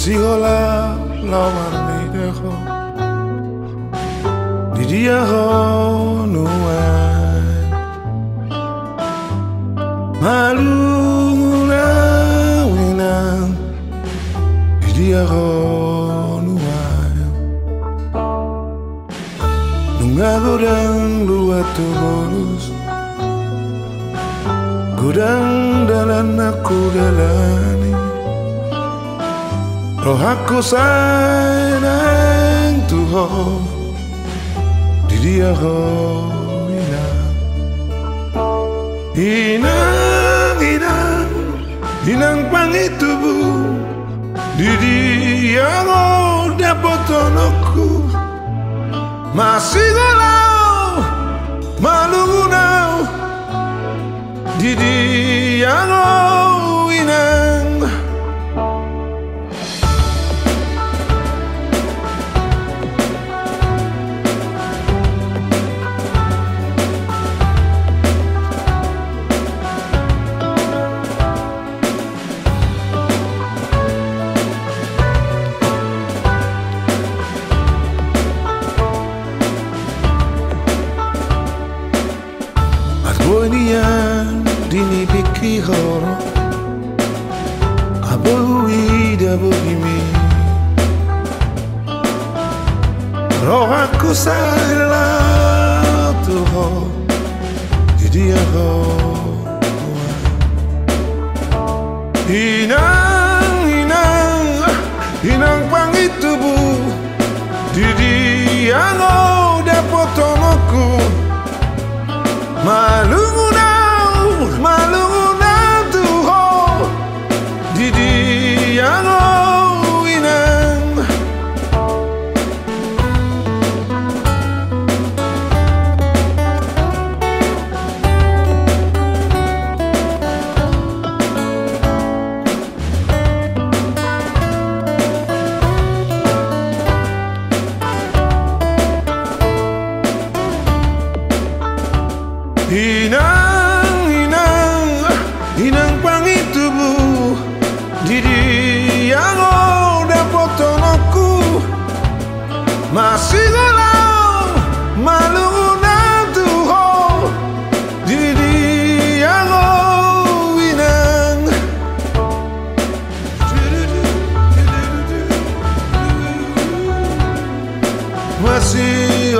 Sigo la lawarnidego Didiago nuen Maluna winan Didiago nuen Nungadoran luatu bonus Gurang dalan aku dalan Några cosine ang tuho Didi ako ina. Inang inang Inang pangitubu Didi ako dapotonoku Masigalaw Malungunaw Didi ako inang Di dia Arboinian dini biki horo Abo ida bogimi Roh aku sahla tuho Didi Inang, inang, inang pangitubu Didi yang dapat aku. Masih galau, malu tuho. Didi yang inang. Masih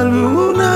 la luna.